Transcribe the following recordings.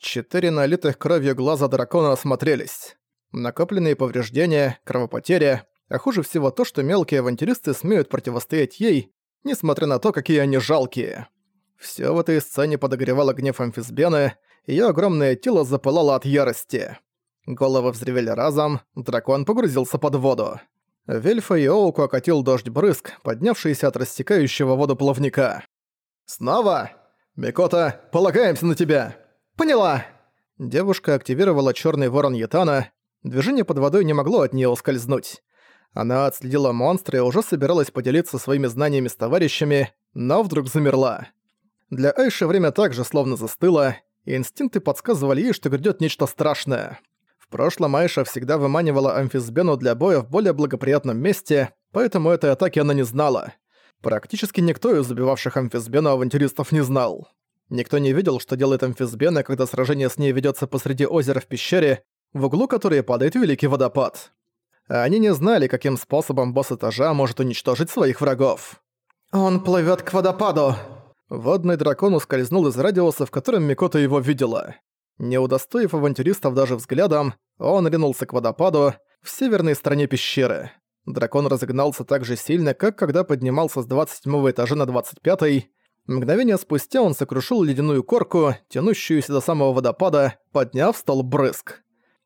Четыре налитых кровью глаза дракона осмотрелись. Накопленные повреждения, кровопотеря, а хуже всего то, что мелкие авантюристы смеют противостоять ей, несмотря на то, какие они жалкие. Всё в этой сцене подогревало гнев амфисбены, её огромное тело запылало от ярости. Головы взревели разом, дракон погрузился под воду. Вельфа и Оуку окатил дождь брызг, поднявшийся от растекающего воду плавника. «Снова? Микота, полагаемся на тебя!» «Поняла!» Девушка активировала черный ворон Ятана. Движение под водой не могло от нее ускользнуть. Она отследила монстра и уже собиралась поделиться своими знаниями с товарищами, но вдруг замерла. Для Айши время также словно застыло, и инстинкты подсказывали ей, что грядет нечто страшное. В прошлом Айша всегда выманивала амфисбену для боя в более благоприятном месте, поэтому этой атаки она не знала. Практически никто из убивавших амфисбену авантюристов не знал. Никто не видел, что делает амфисбена, когда сражение с ней ведется посреди озера в пещере, в углу которой падает великий водопад. Они не знали, каким способом босс этажа может уничтожить своих врагов. «Он плывет к водопаду!» Водный дракон ускользнул из радиуса, в котором Микота его видела. Не удостоив авантюристов даже взглядом, он ринулся к водопаду в северной стороне пещеры. Дракон разогнался так же сильно, как когда поднимался с 27 этажа на 25 Мгновение спустя он сокрушил ледяную корку, тянущуюся до самого водопада, подняв стол брызг.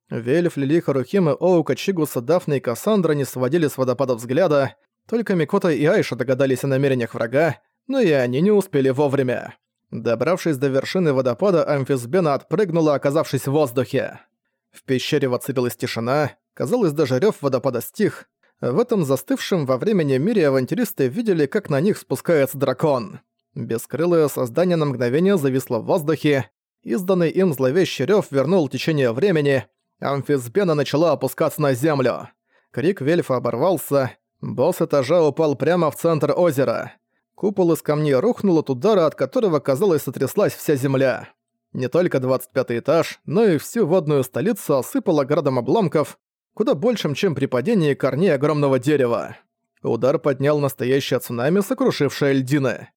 Вельф, Лили, Харухим и Оука, Чигуса, Дафна и Кассандра не сводили с водопада взгляда, только Микота и Айша догадались о намерениях врага, но и они не успели вовремя. Добравшись до вершины водопада, амфисбена отпрыгнула, оказавшись в воздухе. В пещере воцарилась тишина, казалось, даже рёв водопада стих. В этом застывшем во времени мире авантюристы видели, как на них спускается дракон. Бескрылое создание на мгновение зависло в воздухе, изданный им зловещий рёв вернул течение времени, амфисбена начала опускаться на землю. Крик Вельфа оборвался, босс этажа упал прямо в центр озера. Купол из камней рухнул от удара, от которого, казалось, сотряслась вся земля. Не только 25 этаж, но и всю водную столицу осыпало градом обломков, куда большим, чем при падении корней огромного дерева. Удар поднял настоящее цунами, сокрушившее льдины.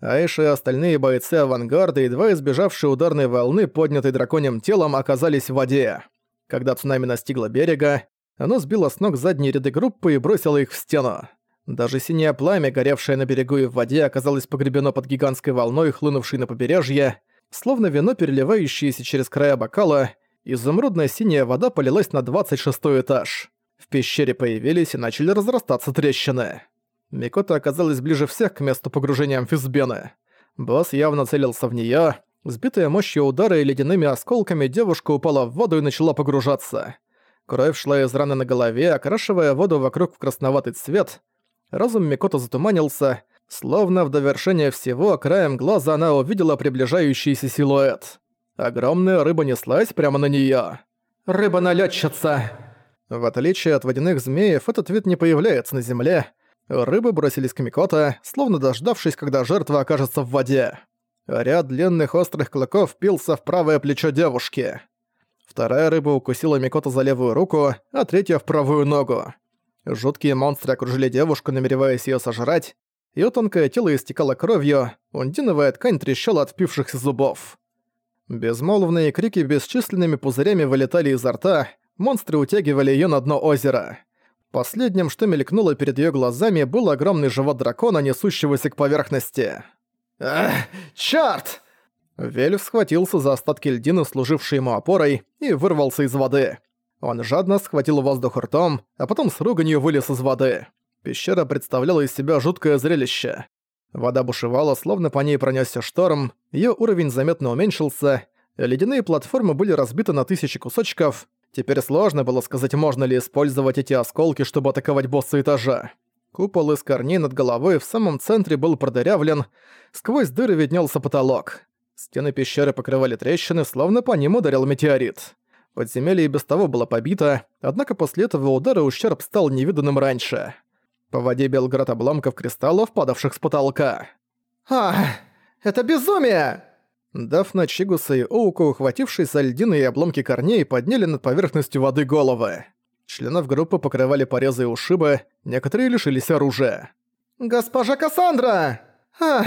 Айша и остальные бойцы авангарда, едва избежавшие ударной волны, поднятой драконьим телом, оказались в воде. Когда цунами настигло берега, оно сбило с ног задние ряды группы и бросило их в стену. Даже синее пламя, горевшее на берегу и в воде, оказалось погребено под гигантской волной, хлынувшей на побережье. Словно вино, переливающееся через края бокала, изумрудная синяя вода полилась на 26 этаж. В пещере появились и начали разрастаться трещины. Микота оказалась ближе всех к месту погружения амфисбены. Босс явно целился в неё. Сбитая мощью удара и ледяными осколками, девушка упала в воду и начала погружаться. Кровь шла из раны на голове, окрашивая воду вокруг в красноватый цвет, Разум Микото затуманился, словно в довершение всего краем глаза она увидела приближающийся силуэт. Огромная рыба неслась прямо на неё. «Рыба-налётчица!» В отличие от водяных змеев, этот вид не появляется на земле. Рыбы бросились к Микото, словно дождавшись, когда жертва окажется в воде. Ряд длинных острых клыков впился в правое плечо девушки. Вторая рыба укусила Микото за левую руку, а третья в правую ногу. Жуткие монстры окружили девушку, намереваясь её сожрать. Её тонкое тело истекало кровью, ундиновая ткань трещала от впившихся зубов. Безмолвные крики бесчисленными пузырями вылетали изо рта, монстры утягивали её на дно озера. Последним, что мелькнуло перед её глазами, был огромный живот дракона, несущегося к поверхности. «Ах, чёрт!» Вельф схватился за остатки льдины, служившие ему опорой, и вырвался из воды. Он жадно схватил воздух ртом, а потом с руганью вылез из воды. Пещера представляла из себя жуткое зрелище. Вода бушевала, словно по ней пронесся шторм, ее уровень заметно уменьшился, ледяные платформы были разбиты на тысячи кусочков, теперь сложно было сказать, можно ли использовать эти осколки, чтобы атаковать босса этажа. Купол из корней над головой в самом центре был продырявлен, сквозь дыры виднелся потолок. Стены пещеры покрывали трещины, словно по ним ударил метеорит. Подземелье и без того было побито, однако после этого удара ущерб стал невиданным раньше. По воде бел град обломков кристаллов, падавших с потолка. «А, это безумие!» Дафна, Чигуса и Оуку, ухватившись за льдины и обломки корней, подняли над поверхностью воды головы. Членов группы покрывали порезы и ушибы, некоторые лишились оружия. «Госпожа Кассандра!» Ах!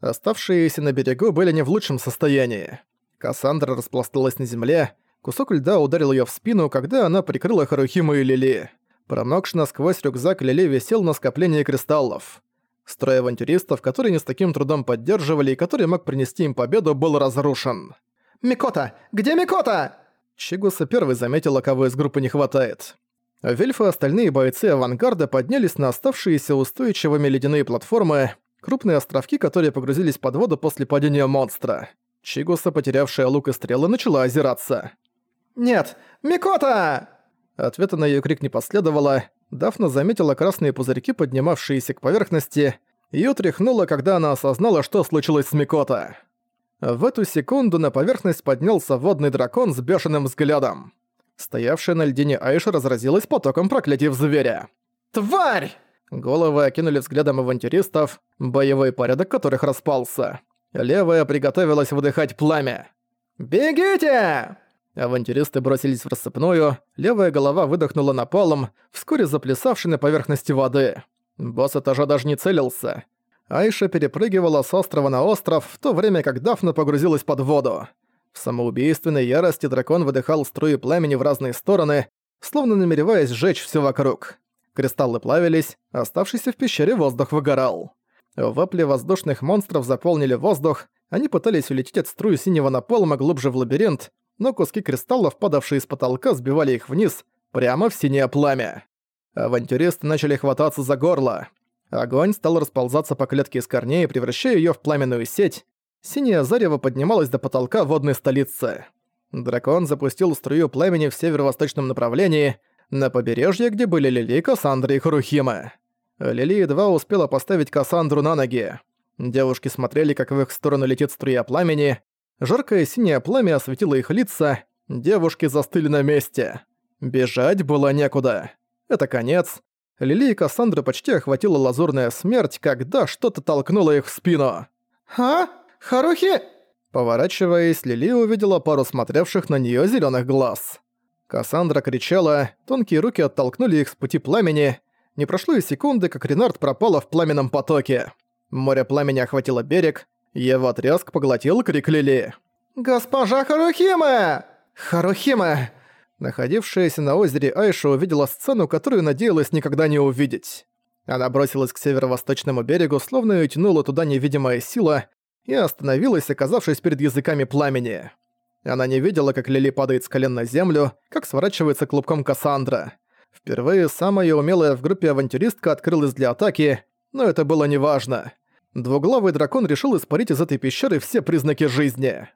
Оставшиеся на берегу были не в лучшем состоянии. Кассандра распласталась на земле, кусок льда ударил её в спину, когда она прикрыла Харухиму и Лили. Промокший насквозь рюкзак Лили висел на скоплении кристаллов. Строй авантюристов, которые не с таким трудом поддерживали и который мог принести им победу, был разрушен. «Микота! Где Микота?» Чигуса первый заметила, кого из группы не хватает. Вельф и остальные бойцы авангарда поднялись на оставшиеся устойчивыми ледяные платформы, крупные островки, которые погрузились под воду после падения монстра. Чигуса, потерявшая лук и стрелы, начала озираться. «Нет! Микота!» Ответа на её крик не последовало. Дафна заметила красные пузырьки, поднимавшиеся к поверхности. Её тряхнуло, когда она осознала, что случилось с Микота. В эту секунду на поверхность поднялся водный дракон с бешеным взглядом. Стоявшая на льдине Айша разразилась потоком проклятий в зверя. «Тварь!» Головы окинули взглядом авантюристов, боевой порядок которых распался. Левая приготовилась выдыхать пламя. «Бегите!» Авантюристы бросились в рассыпную, левая голова выдохнула напалом, вскоре заплясавший на поверхности воды. Босс этажа даже не целился. Айша перепрыгивала с острова на остров, в то время как Дафна погрузилась под воду. В самоубийственной ярости дракон выдыхал струи пламени в разные стороны, словно намереваясь сжечь все вокруг. Кристаллы плавились, оставшийся в пещере воздух выгорал. Вопли воздушных монстров заполнили воздух, они пытались улететь от струи синего напалма глубже в лабиринт, но куски кристаллов, падавшие с потолка, сбивали их вниз, прямо в синее пламя. Авантюристы начали хвататься за горло. Огонь стал расползаться по клетке из корней, превращая её в пламенную сеть. Синее зарево поднималось до потолка водной столицы. Дракон запустил струю пламени в северо-восточном направлении, на побережье, где были Лили, Кассандра и Харухима. Лили едва успела поставить Кассандру на ноги. Девушки смотрели, как в их сторону летит струя пламени. Жаркое синее пламя осветило их лица. Девушки застыли на месте. Бежать было некуда. Это конец. Лили и Кассандра почти охватила лазурная смерть, когда что-то толкнуло их в спину. «А? Харухи?» Поворачиваясь, Лили увидела пару смотревших на неё зелёных глаз. Кассандра кричала, тонкие руки оттолкнули их с пути пламени. Не прошло и секунды, как Ренард пропала в пламенном потоке. Море пламени охватило берег, его треск поглотил крик Лили. «Госпожа Харухима!» «Харухима!» Находившаяся на озере Айша увидела сцену, которую надеялась никогда не увидеть. Она бросилась к северо-восточному берегу, словно её тянула туда невидимая сила, и остановилась, оказавшись перед языками пламени. Она не видела, как Лили падает с колен на землю, как сворачивается клубком Кассандра. Впервые самая умелая в группе авантюристка открылась для атаки, но это было неважно. Двуглавый дракон решил испарить из этой пещеры все признаки жизни.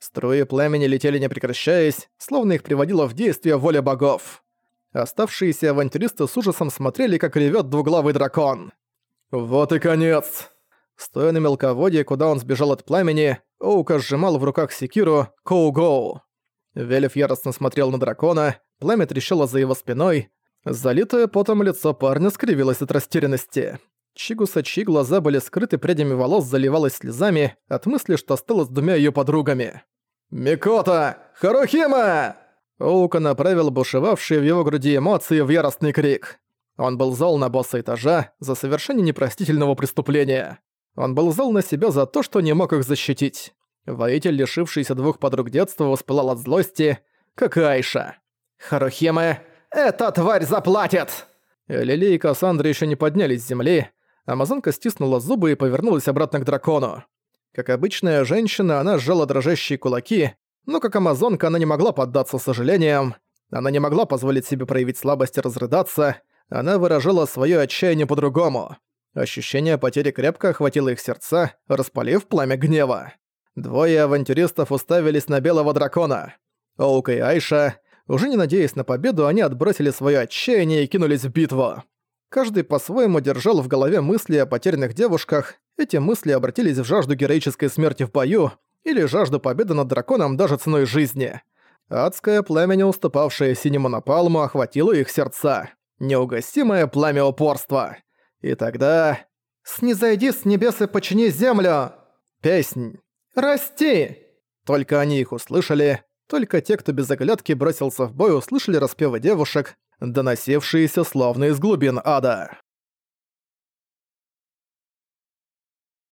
Струи пламени летели не прекращаясь, словно их приводила в действие воля богов. Оставшиеся авантюристы с ужасом смотрели, как ревет двуглавый дракон. «Вот и конец!» Стоя на мелководье, куда он сбежал от пламени, Оука сжимал в руках секиру «Коу-гоу». Велев яростно смотрел на дракона, пламя трещало за его спиной, залитое потом лицо парня скривилось от растерянности. Чигуса, чьи глаза были скрыты прядями волос, заливалась слезами от мысли, что стало с двумя её подругами. «Микота! Харухима!» Оука направил бушевавшие в его груди эмоции в яростный крик. Он был зол на босса этажа за совершение непростительного преступления. Он был зол на себя за то, что не мог их защитить. Воитель, лишившийся двух подруг детства, воспылал от злости, как и Айша. «Харухима, эта тварь заплатит!» Лили и Кассандра еще не поднялись с земли. Амазонка стиснула зубы и повернулась обратно к дракону. Как обычная женщина, она сжала дрожащие кулаки, но как амазонка она не могла поддаться сожалениям. Она не могла позволить себе проявить слабость и разрыдаться. Она выражала свое отчаяние по-другому. Ощущение потери крепко охватило их сердца, распалив пламя гнева. Двое авантюристов уставились на белого дракона. Оука и Айша, уже не надеясь на победу, они отбросили свое отчаяние и кинулись в битву. Каждый по-своему держал в голове мысли о потерянных девушках, эти мысли обратились в жажду героической смерти в бою или жажду победы над драконом даже ценой жизни. Адское пламя, не уступавшее синему напалму, охватило их сердца. Неугасимое пламя упорства. И тогда... «Снизойди с небес и почини землю!» Песнь. «Расти!» Только они их услышали, только те, кто без оглядки бросился в бой, услышали распевы девушек, доносившиеся словно из глубин ада.